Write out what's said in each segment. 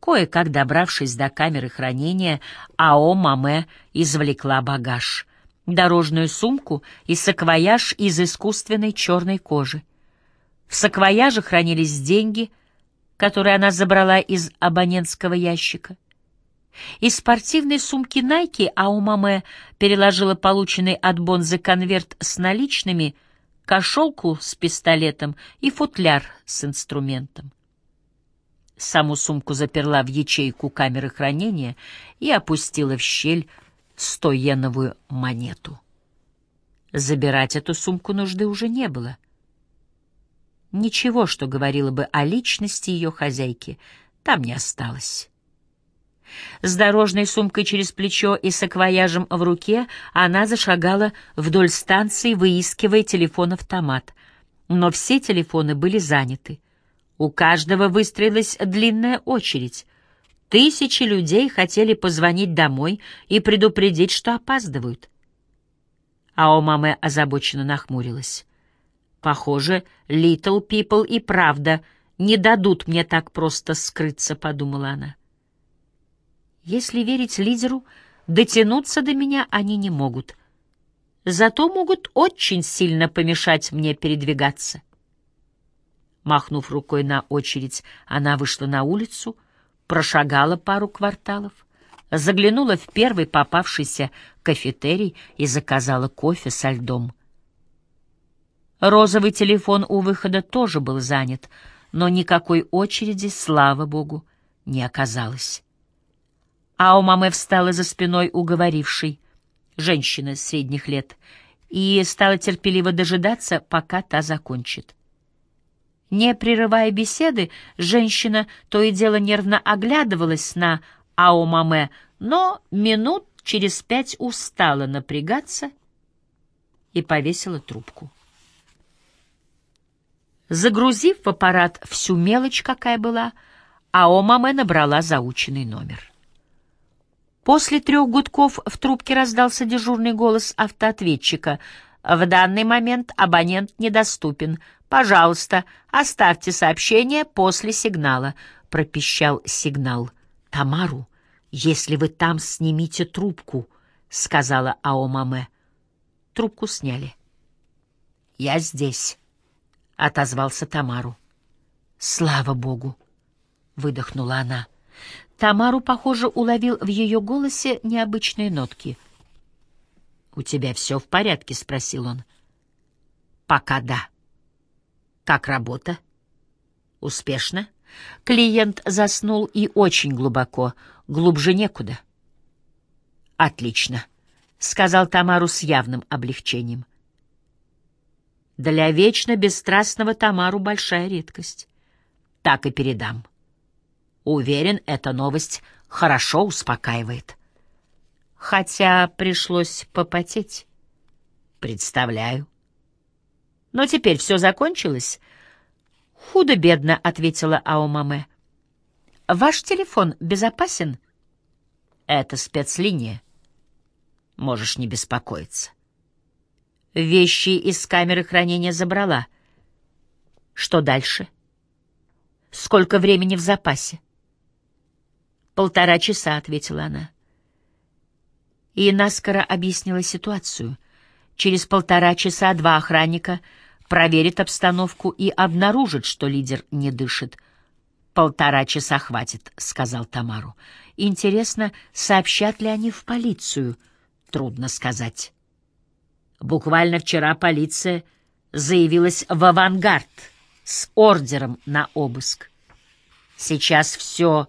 Кое-как добравшись до камеры хранения, Ао Маме извлекла багаж. Дорожную сумку и саквояж из искусственной черной кожи. В саквояже хранились деньги, которые она забрала из абонентского ящика. Из спортивной сумки Nike Аумаме переложила полученный от Бонзы конверт с наличными, кошелку с пистолетом и футляр с инструментом. Саму сумку заперла в ячейку камеры хранения и опустила в щель стоеновую монету. Забирать эту сумку нужды уже не было. Ничего, что говорило бы о личности ее хозяйки, там не осталось. С дорожной сумкой через плечо и саквояжем в руке она зашагала вдоль станции, выискивая телефон-автомат. Но все телефоны были заняты. У каждого выстроилась длинная очередь. Тысячи людей хотели позвонить домой и предупредить, что опаздывают. А у мамы озабоченно нахмурилась. «Похоже, Little People и правда не дадут мне так просто скрыться», — подумала она. Если верить лидеру, дотянуться до меня они не могут. Зато могут очень сильно помешать мне передвигаться. Махнув рукой на очередь, она вышла на улицу, прошагала пару кварталов, заглянула в первый попавшийся кафетерий и заказала кофе со льдом. Розовый телефон у выхода тоже был занят, но никакой очереди, слава богу, не оказалось. А у мамы встала за спиной уговорившей, женщина средних лет, и стала терпеливо дожидаться, пока та закончит. Не прерывая беседы, женщина то и дело нервно оглядывалась на Аомаме, но минут через пять устала напрягаться и повесила трубку. Загрузив в аппарат всю мелочь, какая была, Аомаме набрала заученный номер. После трех гудков в трубке раздался дежурный голос автоответчика. «В данный момент абонент недоступен. Пожалуйста, оставьте сообщение после сигнала», — пропищал сигнал. «Тамару, если вы там, снимите трубку», — сказала Аомаме. Трубку сняли. «Я здесь», — отозвался Тамару. «Слава Богу!» — выдохнула она. Тамару, похоже, уловил в ее голосе необычные нотки. «У тебя все в порядке?» — спросил он. «Пока да». «Как работа?» «Успешно?» Клиент заснул и очень глубоко, глубже некуда. «Отлично», — сказал Тамару с явным облегчением. Для вечно бесстрастного Тамару большая редкость. Так и передам. Уверен, эта новость хорошо успокаивает. Хотя пришлось попотеть. Представляю. Но теперь все закончилось. Худо-бедно, ответила Аомаме. Ваш телефон безопасен? Это спецлиния. Можешь не беспокоиться. Вещи из камеры хранения забрала. Что дальше? Сколько времени в запасе? «Полтора часа», — ответила она. И наскоро объяснила ситуацию. Через полтора часа два охранника проверят обстановку и обнаружат, что лидер не дышит. «Полтора часа хватит», — сказал Тамару. «Интересно, сообщат ли они в полицию?» «Трудно сказать». Буквально вчера полиция заявилась в авангард с ордером на обыск. Сейчас все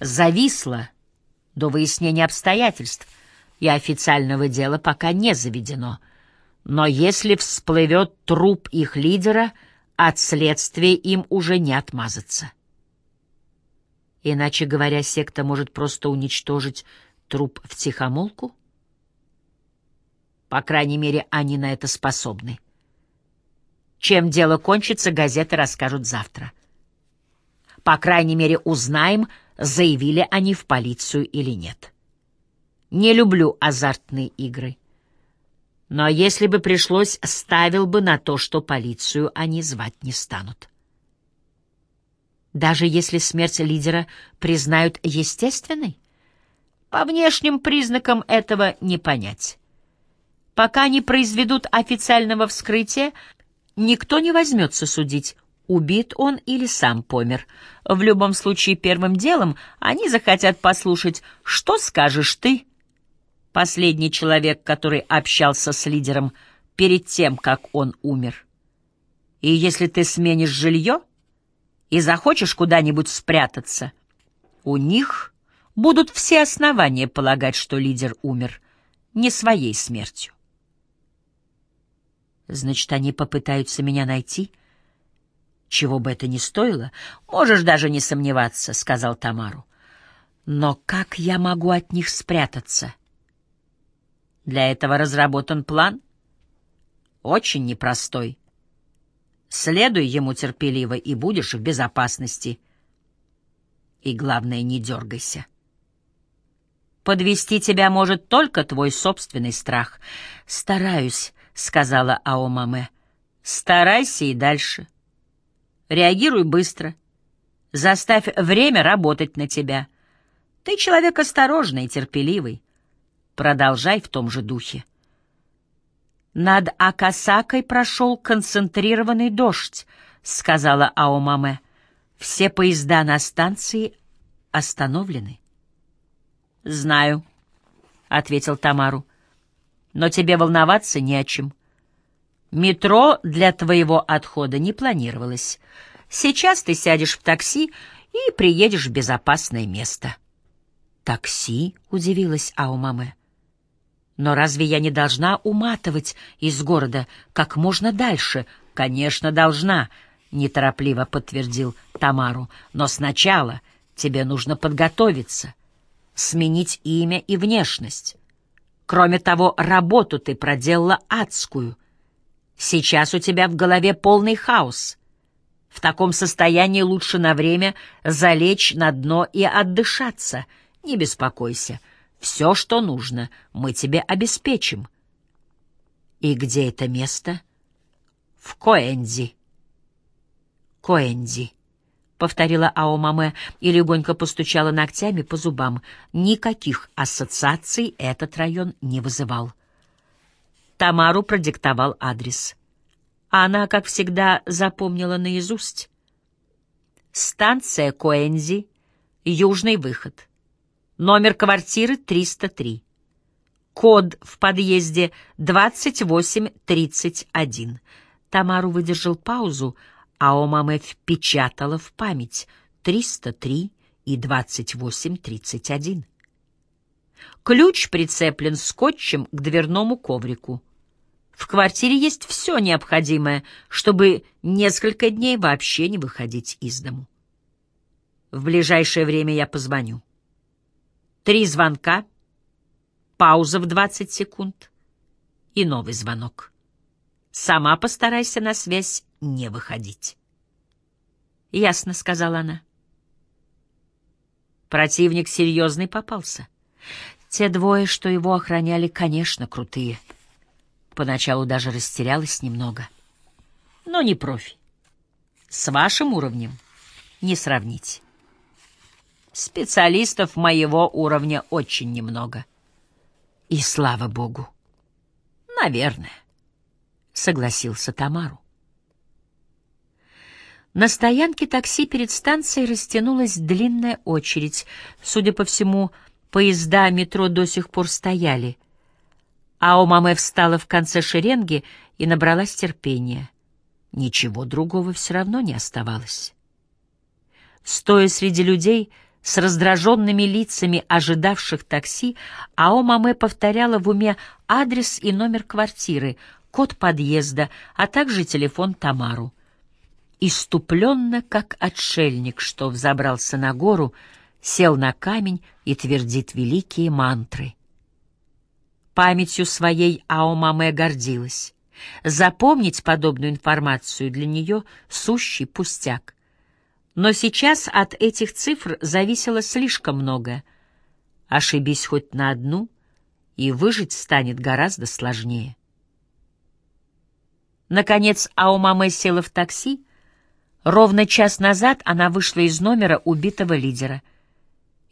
зависло до выяснения обстоятельств, и официального дела пока не заведено. Но если всплывет труп их лидера, от следствия им уже не отмазаться. Иначе говоря, секта может просто уничтожить труп в тихомолку? По крайней мере, они на это способны. Чем дело кончится, газеты расскажут завтра. По крайней мере, узнаем, заявили они в полицию или нет. Не люблю азартные игры. Но если бы пришлось, ставил бы на то, что полицию они звать не станут. Даже если смерть лидера признают естественной? По внешним признакам этого не понять. Пока не произведут официального вскрытия, никто не возьмется судить, убит он или сам помер. В любом случае, первым делом они захотят послушать, что скажешь ты, последний человек, который общался с лидером перед тем, как он умер. И если ты сменишь жилье и захочешь куда-нибудь спрятаться, у них будут все основания полагать, что лидер умер не своей смертью. Значит, они попытаются меня найти? Чего бы это ни стоило, можешь даже не сомневаться, — сказал Тамару. Но как я могу от них спрятаться? Для этого разработан план. Очень непростой. Следуй ему терпеливо, и будешь в безопасности. И главное, не дергайся. Подвести тебя может только твой собственный страх. Стараюсь, — сказала Аомаме. «Старайся и дальше. Реагируй быстро. Заставь время работать на тебя. Ты человек осторожный и терпеливый. Продолжай в том же духе». «Над Акасакой прошел концентрированный дождь», — сказала Аомаме. «Все поезда на станции остановлены». «Знаю», — ответил Тамару но тебе волноваться не о чем. Метро для твоего отхода не планировалось. Сейчас ты сядешь в такси и приедешь в безопасное место. «Такси?» — удивилась Аумаме. «Но разве я не должна уматывать из города как можно дальше?» «Конечно, должна», — неторопливо подтвердил Тамару. «Но сначала тебе нужно подготовиться, сменить имя и внешность». Кроме того, работу ты проделала адскую. Сейчас у тебя в голове полный хаос. В таком состоянии лучше на время залечь на дно и отдышаться. Не беспокойся. Все, что нужно, мы тебе обеспечим. И где это место? В Коэнди. Коэнди. — повторила Аомаме и легонько постучала ногтями по зубам. Никаких ассоциаций этот район не вызывал. Тамару продиктовал адрес. Она, как всегда, запомнила наизусть. Станция Коэнзи, южный выход. Номер квартиры 303. Код в подъезде 2831. Тамару выдержал паузу, а у мамы впечатала в память 303 и 2831. Ключ прицеплен скотчем к дверному коврику. В квартире есть все необходимое, чтобы несколько дней вообще не выходить из дому. В ближайшее время я позвоню. Три звонка, пауза в 20 секунд и новый звонок. Сама постарайся на связь не выходить. «Ясно», — сказала она. Противник серьезный попался. Те двое, что его охраняли, конечно, крутые. Поначалу даже растерялась немного. Но не профи. С вашим уровнем не сравнить. Специалистов моего уровня очень немного. И слава богу. Наверное согласился Тамару. На стоянке такси перед станцией растянулась длинная очередь. Судя по всему, поезда метро до сих пор стояли. А у мамы встала в конце шеренги и набралась терпения. Ничего другого все равно не оставалось. Стоя среди людей с раздраженными лицами ожидавших такси, Ао Маме повторяла в уме адрес и номер квартиры, код подъезда, а также телефон Тамару. Иступленно, как отшельник, что взобрался на гору, сел на камень и твердит великие мантры. Памятью своей Аомаме гордилась. Запомнить подобную информацию для нее — сущий пустяк. Но сейчас от этих цифр зависело слишком многое. Ошибись хоть на одну, и выжить станет гораздо сложнее. Наконец Аумаме села в такси, Ровно час назад она вышла из номера убитого лидера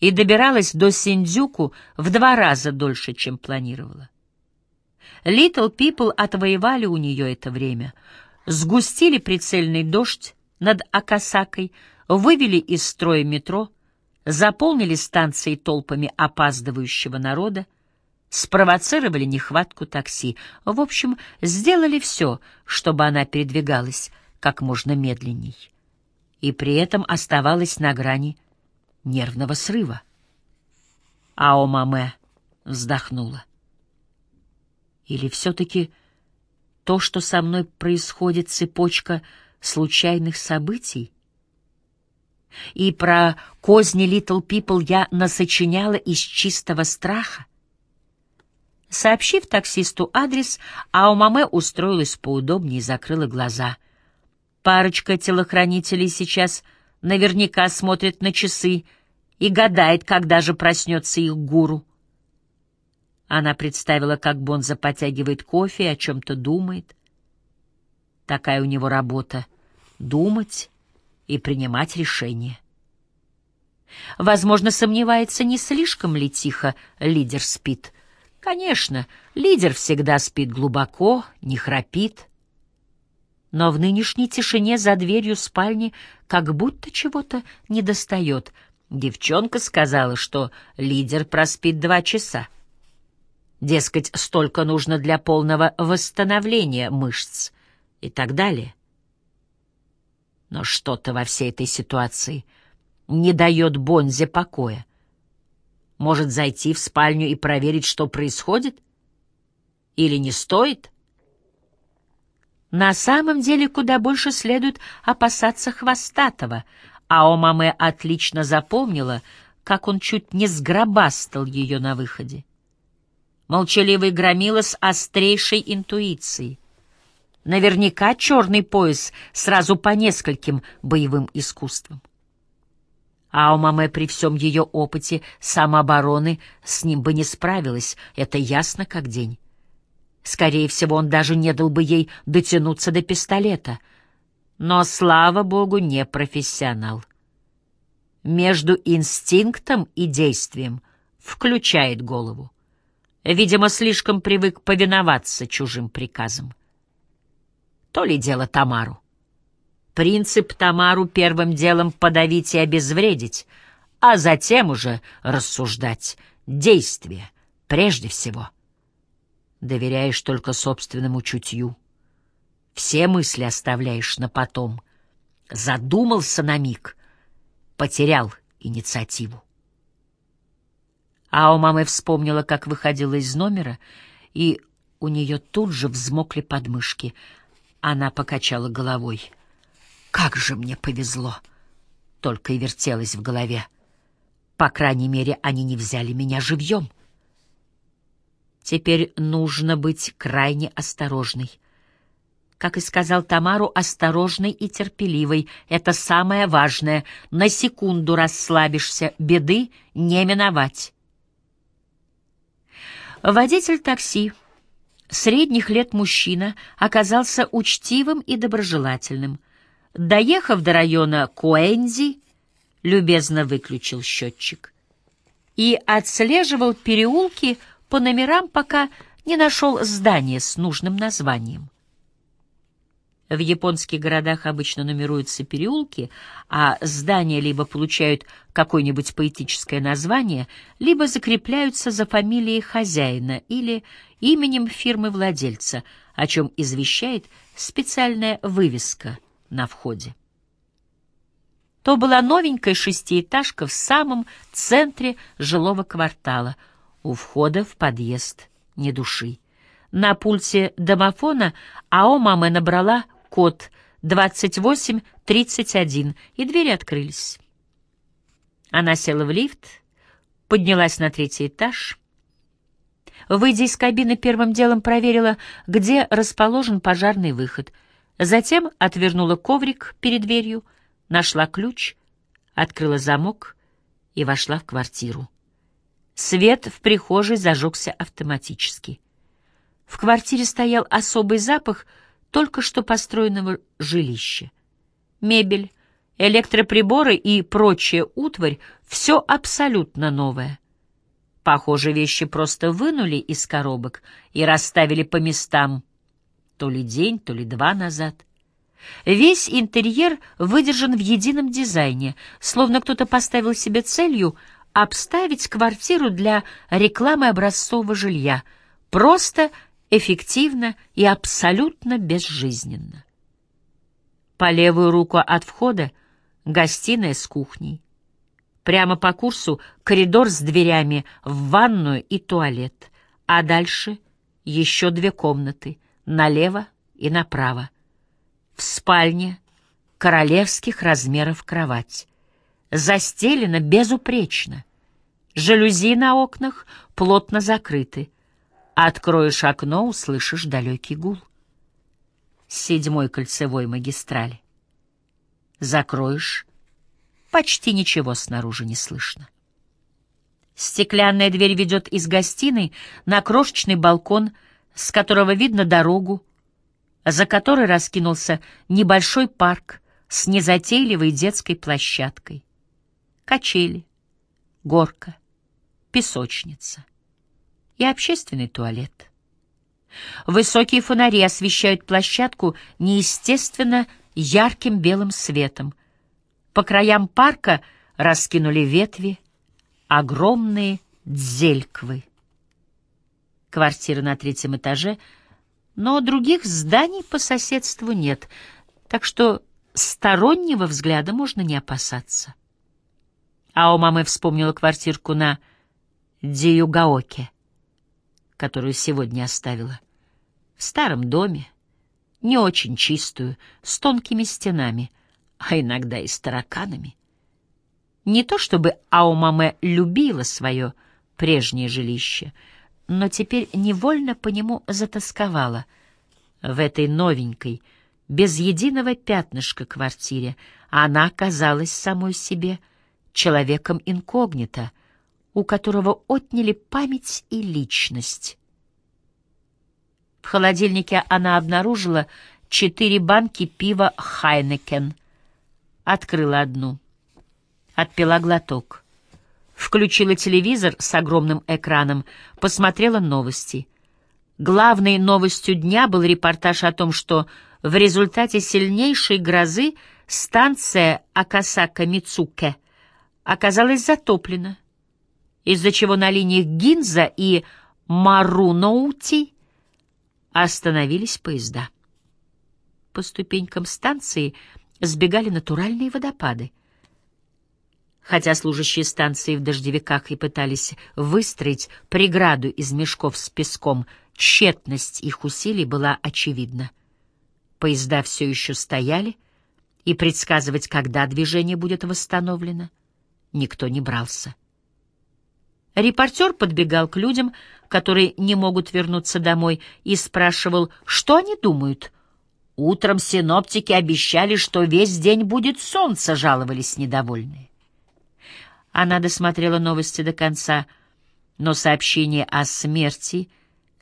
и добиралась до Синдзюку в два раза дольше, чем планировала. Little People отвоевали у нее это время, сгустили прицельный дождь над Акасакой, вывели из строя метро, заполнили станции толпами опаздывающего народа, спровоцировали нехватку такси. В общем, сделали все, чтобы она передвигалась как можно медленней. И при этом оставалась на грани нервного срыва. Ао Маме вздохнула. Или все-таки то, что со мной происходит, цепочка случайных событий? И про козни Little People я насочиняла из чистого страха? Сообщив таксисту адрес, Аумаме устроилась поудобнее и закрыла глаза — Парочка телохранителей сейчас наверняка смотрит на часы и гадает, когда же проснется их гуру. Она представила, как Бонза потягивает кофе и о чем-то думает. Такая у него работа — думать и принимать решения. Возможно, сомневается, не слишком ли тихо лидер спит. Конечно, лидер всегда спит глубоко, не храпит — но в нынешней тишине за дверью спальни как будто чего-то недостает. Девчонка сказала, что лидер проспит два часа. Дескать, столько нужно для полного восстановления мышц и так далее. Но что-то во всей этой ситуации не дает Бонзе покоя. Может зайти в спальню и проверить, что происходит? Или не стоит? На самом деле куда больше следует опасаться Хвостатого, а Омаме отлично запомнила, как он чуть не сгробастал ее на выходе. Молчаливый громила с острейшей интуицией. Наверняка черный пояс сразу по нескольким боевым искусствам. А Аумаме при всем ее опыте самообороны с ним бы не справилась, это ясно как день. Скорее всего, он даже не дал бы ей дотянуться до пистолета. Но, слава богу, не профессионал. Между инстинктом и действием включает голову. Видимо, слишком привык повиноваться чужим приказам. То ли дело Тамару. Принцип Тамару первым делом подавить и обезвредить, а затем уже рассуждать. Действие прежде всего — доверяешь только собственному чутью. Все мысли оставляешь на потом. Задумался на миг, потерял инициативу. А у мамы вспомнила, как выходила из номера, и у нее тут же взмокли подмышки. Она покачала головой. «Как же мне повезло!» Только и вертелась в голове. По крайней мере, они не взяли меня живьем. Теперь нужно быть крайне осторожной. Как и сказал Тамару, осторожной и терпеливой. Это самое важное. На секунду расслабишься, беды не миновать. Водитель такси, средних лет мужчина, оказался учтивым и доброжелательным. Доехав до района Куэнзи, любезно выключил счетчик и отслеживал переулки, по номерам, пока не нашел здание с нужным названием. В японских городах обычно нумеруются переулки, а здания либо получают какое-нибудь поэтическое название, либо закрепляются за фамилией хозяина или именем фирмы-владельца, о чем извещает специальная вывеска на входе. То была новенькая шестиэтажка в самом центре жилого квартала — у входа в подъезд ни души. На пульте домофона АО мамы набрала код 2831, и двери открылись. Она села в лифт, поднялась на третий этаж. Выйдя из кабины, первым делом проверила, где расположен пожарный выход. Затем отвернула коврик перед дверью, нашла ключ, открыла замок и вошла в квартиру. Свет в прихожей зажегся автоматически. В квартире стоял особый запах только что построенного жилища. мебель, электроприборы и прочая утварь — все абсолютно новое. Похоже, вещи просто вынули из коробок и расставили по местам то ли день, то ли два назад. Весь интерьер выдержан в едином дизайне, словно кто-то поставил себе целью обставить квартиру для рекламы образцового жилья, просто, эффективно и абсолютно безжизненно. По левую руку от входа — гостиная с кухней. Прямо по курсу коридор с дверями в ванную и туалет, а дальше еще две комнаты, налево и направо. В спальне королевских размеров кровать. Застелена безупречно. Жалюзи на окнах плотно закрыты. Откроешь окно, услышишь далекий гул. седьмой кольцевой магистрали. Закроешь Почти ничего снаружи не слышно. Стеклянная дверь ведет из гостиной на крошечный балкон, с которого видно дорогу, за которой раскинулся небольшой парк с незатейливой детской площадкой. Качели, горка, песочница и общественный туалет. Высокие фонари освещают площадку неестественно ярким белым светом — по краям парка раскинули ветви, огромные дзельквы. Квартира на третьем этаже, но других зданий по соседству нет, так что стороннего взгляда можно не опасаться. А у мамы вспомнила квартирку на Диюгаоке, которую сегодня оставила. В старом доме, не очень чистую, с тонкими стенами — а иногда и с тараканами. Не то чтобы Аумаме любила свое прежнее жилище, но теперь невольно по нему затасковала. В этой новенькой, без единого пятнышка квартире она оказалась самой себе человеком инкогнито, у которого отняли память и личность. В холодильнике она обнаружила четыре банки пива «Хайнекен», Открыла одну. Отпила глоток. Включила телевизор с огромным экраном, посмотрела новости. Главной новостью дня был репортаж о том, что в результате сильнейшей грозы станция Акасака-Мицуке оказалась затоплена, из-за чего на линиях Гинза и Маруноути остановились поезда. По ступенькам станции — сбегали натуральные водопады. Хотя служащие станции в дождевиках и пытались выстроить преграду из мешков с песком, тщетность их усилий была очевидна. Поезда все еще стояли, и предсказывать, когда движение будет восстановлено, никто не брался. Репортер подбегал к людям, которые не могут вернуться домой, и спрашивал, что они думают — Утром синоптики обещали, что весь день будет солнце, жаловались недовольные. Она досмотрела новости до конца, но сообщение о смерти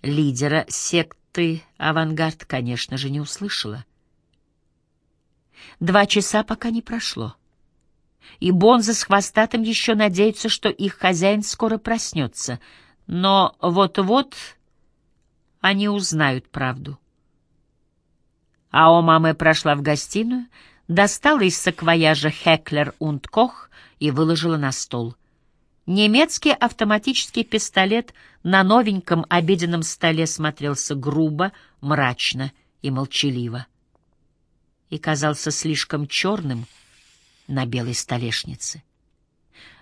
лидера секты «Авангард», конечно же, не услышала. Два часа пока не прошло. И Бонза с хвостатым еще надеются, что их хозяин скоро проснется. Но вот-вот они узнают правду. А мамы прошла в гостиную, достала из саквояжа Хеклер und Кох и выложила на стол. Немецкий автоматический пистолет на новеньком обеденном столе смотрелся грубо, мрачно и молчаливо. И казался слишком черным на белой столешнице.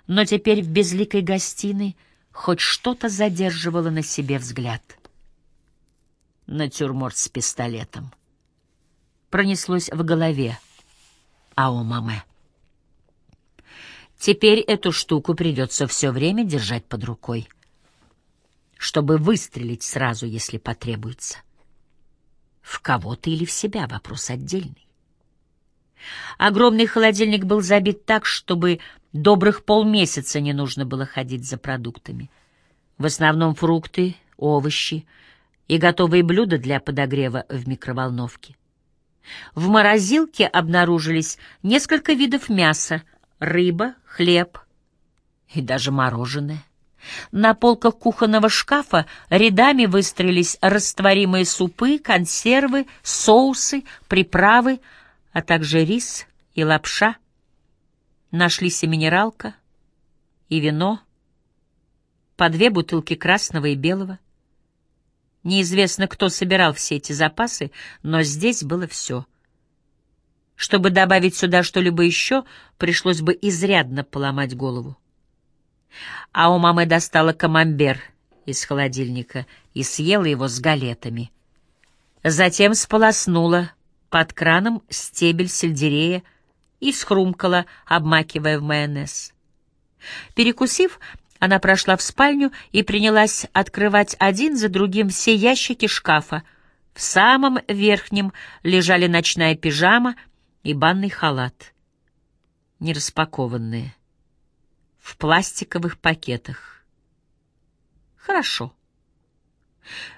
Но теперь в безликой гостиной хоть что-то задерживало на себе взгляд. Натюрморт с пистолетом пронеслось в голове Аомаме. Теперь эту штуку придется все время держать под рукой, чтобы выстрелить сразу, если потребуется. В кого-то или в себя — вопрос отдельный. Огромный холодильник был забит так, чтобы добрых полмесяца не нужно было ходить за продуктами. В основном фрукты, овощи и готовые блюда для подогрева в микроволновке. В морозилке обнаружились несколько видов мяса, рыба, хлеб и даже мороженое. На полках кухонного шкафа рядами выстроились растворимые супы, консервы, соусы, приправы, а также рис и лапша. Нашлись и минералка, и вино, по две бутылки красного и белого. Неизвестно, кто собирал все эти запасы, но здесь было все. Чтобы добавить сюда что-либо еще, пришлось бы изрядно поломать голову. А у мамы достала камамбер из холодильника и съела его с галетами. Затем сполоснула под краном стебель сельдерея и схрумкала, обмакивая в майонез. Перекусив, она прошла в спальню и принялась открывать один за другим все ящики шкафа. В самом верхнем лежали ночная пижама и банный халат. Нераспакованные. В пластиковых пакетах. Хорошо.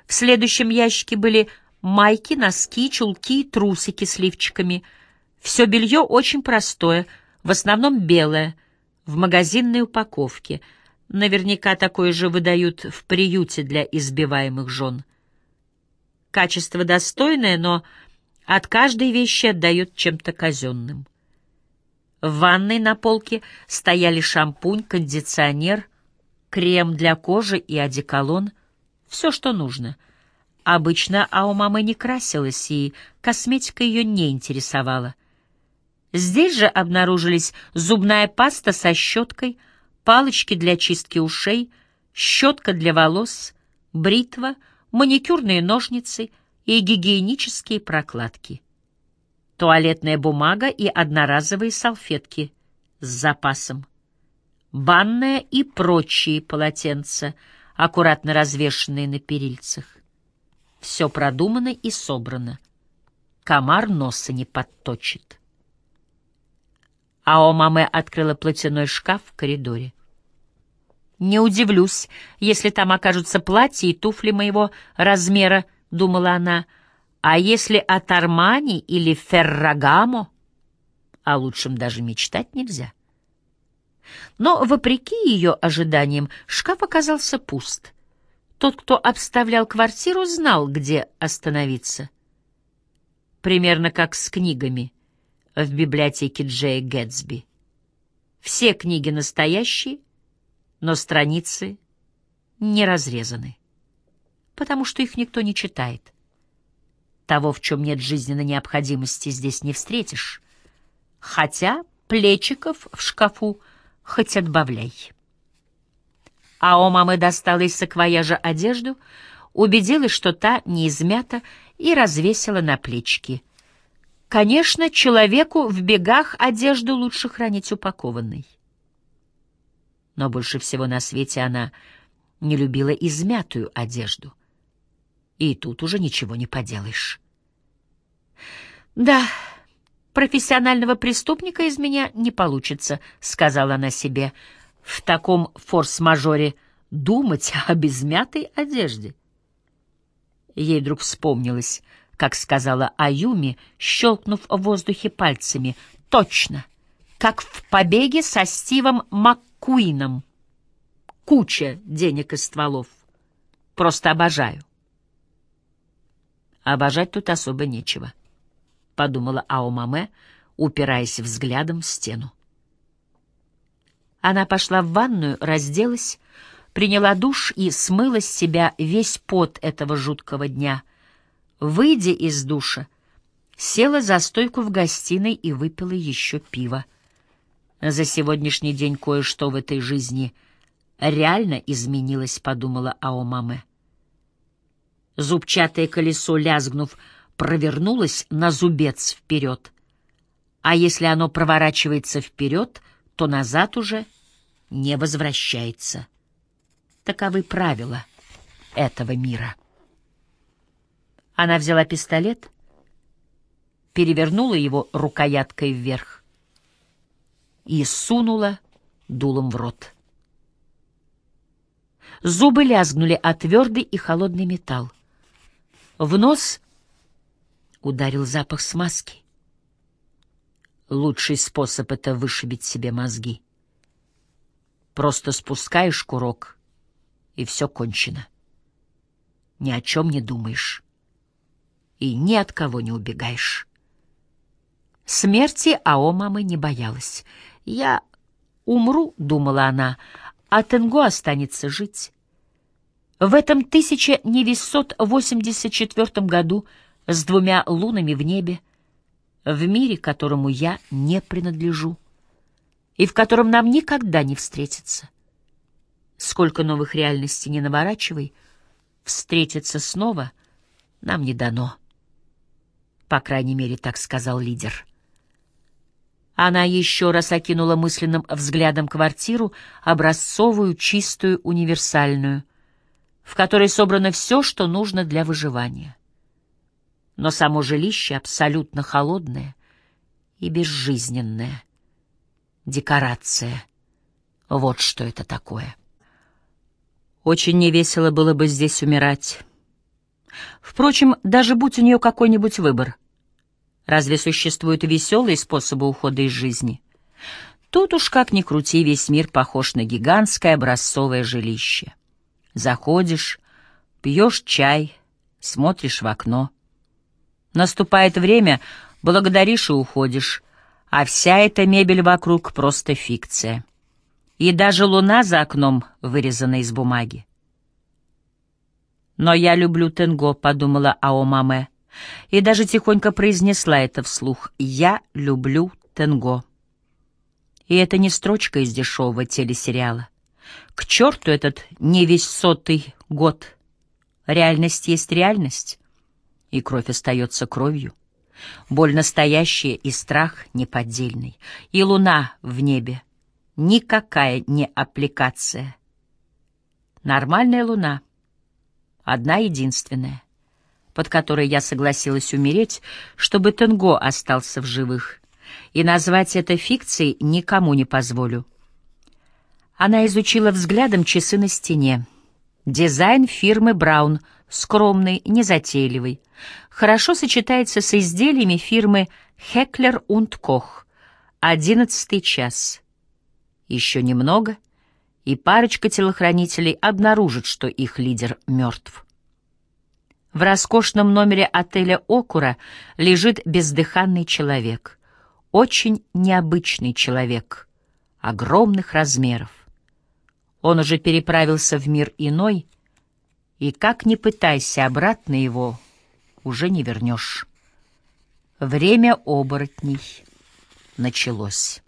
В следующем ящике были майки, носки, чулки, трусики с лифчиками. Все белье очень простое, в основном белое, в магазинной упаковке — Наверняка такое же выдают в приюте для избиваемых жен. Качество достойное, но от каждой вещи отдает чем-то казенным. В ванной на полке стояли шампунь, кондиционер, крем для кожи и одеколон. Все, что нужно. Обычно а у мамы не красилась, и косметика ее не интересовала. Здесь же обнаружились зубная паста со щеткой — палочки для чистки ушей, щетка для волос, бритва, маникюрные ножницы и гигиенические прокладки. Туалетная бумага и одноразовые салфетки с запасом. Банная и прочие полотенца, аккуратно развешанные на перильцах. Все продумано и собрано. Комар носа не подточит а Омаме открыла платяной шкаф в коридоре. «Не удивлюсь, если там окажутся платья и туфли моего размера», — думала она. «А если от Армани или Феррагамо?» О лучшем даже мечтать нельзя. Но, вопреки ее ожиданиям, шкаф оказался пуст. Тот, кто обставлял квартиру, знал, где остановиться. Примерно как с книгами — в библиотеке Джея Гэтсби. Все книги настоящие, но страницы не разрезаны, потому что их никто не читает. Того, в чем нет жизненной необходимости, здесь не встретишь. Хотя плечиков в шкафу хоть отбавляй. А у мамы достала из саквояжа одежду, убедилась, что та не измята, и развесила на плечики — Конечно, человеку в бегах одежду лучше хранить упакованной. Но больше всего на свете она не любила измятую одежду. И тут уже ничего не поделаешь. «Да, профессионального преступника из меня не получится», — сказала она себе. «В таком форс-мажоре думать о безмятой одежде». Ей вдруг вспомнилось — как сказала Аюми, щелкнув в воздухе пальцами. Точно, как в побеге со Стивом МакКуином. Куча денег и стволов. Просто обожаю. Обожать тут особо нечего, — подумала Аомаме, упираясь взглядом в стену. Она пошла в ванную, разделась, приняла душ и смыла с себя весь пот этого жуткого дня — Выйдя из душа, села за стойку в гостиной и выпила еще пиво. За сегодняшний день кое-что в этой жизни реально изменилось, подумала Аомаме. Зубчатое колесо, лязгнув, провернулось на зубец вперед. А если оно проворачивается вперед, то назад уже не возвращается. Таковы правила этого мира. Она взяла пистолет, перевернула его рукояткой вверх и сунула дулом в рот. Зубы лязгнули о твердый и холодный металл. В нос ударил запах смазки. Лучший способ — это вышибить себе мозги. Просто спускаешь курок, и все кончено. Ни о чем не думаешь. И ни от кого не убегаешь. Смерти Ао мамы не боялась. «Я умру», — думала она, — «а Тенго останется жить». В этом 1984 году с двумя лунами в небе, в мире, которому я не принадлежу, и в котором нам никогда не встретиться. Сколько новых реальностей не наворачивай, встретиться снова нам не дано. По крайней мере, так сказал лидер. Она еще раз окинула мысленным взглядом квартиру, образцовую, чистую, универсальную, в которой собрано все, что нужно для выживания. Но само жилище абсолютно холодное и безжизненное. Декорация. Вот что это такое. Очень невесело было бы здесь умирать. Впрочем, даже будь у нее какой-нибудь выбор. Разве существуют веселые способы ухода из жизни? Тут уж как ни крути, весь мир похож на гигантское образцовое жилище. Заходишь, пьешь чай, смотришь в окно. Наступает время, благодаришь и уходишь, а вся эта мебель вокруг — просто фикция. И даже луна за окном вырезана из бумаги. «Но я люблю тенго», — подумала Аомаме, и даже тихонько произнесла это вслух. «Я люблю тенго». И это не строчка из дешевого телесериала. К черту этот не весь сотый год. Реальность есть реальность, и кровь остается кровью. Боль настоящая и страх неподдельный, и луна в небе. Никакая не аппликация. Нормальная луна, одна единственная, под которой я согласилась умереть, чтобы Тенго остался в живых, и назвать это фикцией никому не позволю. Она изучила взглядом часы на стене. Дизайн фирмы «Браун» скромный, незатейливый. Хорошо сочетается с изделиями фирмы «Хеклер und Кох». Одиннадцатый час. Еще немного, и парочка телохранителей обнаружит, что их лидер мертв. В роскошном номере отеля «Окура» лежит бездыханный человек. Очень необычный человек, огромных размеров. Он уже переправился в мир иной, и как ни пытайся обратно его, уже не вернешь. Время оборотней началось.